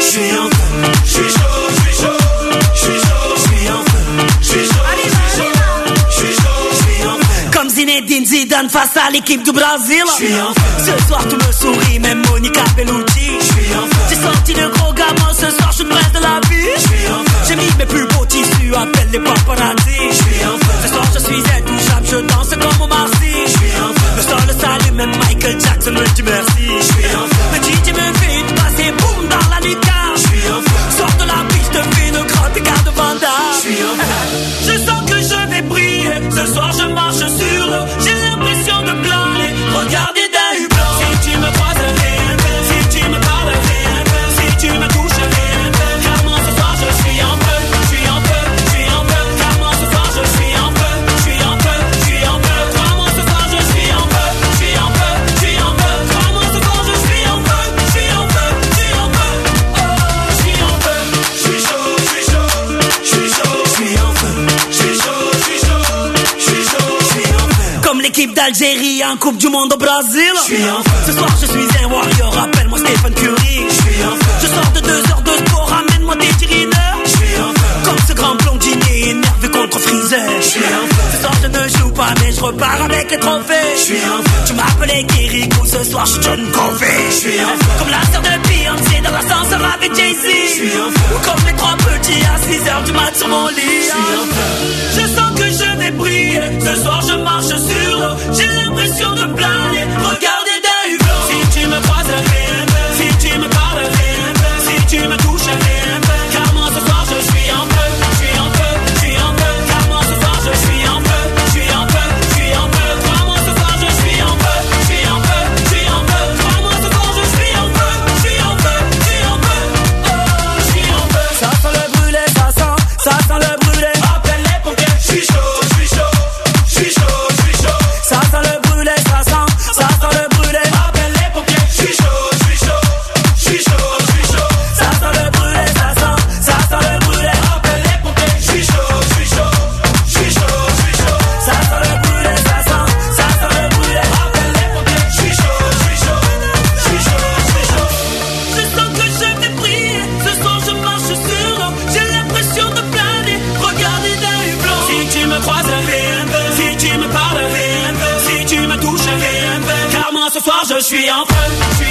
Je suis en je suis chaud, je suis chaud, je suis chaud, je suis en feu, je suis chaud, je suis chaud, je suis je suis en feu. Comme Zinedine Zidane face à l'équipe du Brésil. Ce soir tout me sourit, même Monica Bellucci. J'ai sorti le gros gamin, ce soir je suis de la vie. J'ai mis mes plus beaux tissus, appelle les paparazzi. Sweet l'équipe d'Algérie en Coupe du Monde au Brésil. Ce soir, je suis un warrior. Appelle-moi Stephen Curry. J'suis. Je sors de deux heures de sport. Ramène-moi des tirineurs. J'suis. Comme ce grand blondinier énervé contre Freezer. J'suis. Ce soir, je ne joue pas, mais je repars avec les trophées. J'suis feu. Tu m'appelais Kirikou. Ce soir, je suis John Covey. J'suis. Comme la sœur de Beyoncé dans l'ascenseur avec Jay-Z. Comme les trois petits à 6 heures du mat sur mon lit. J'suis feu. soir je.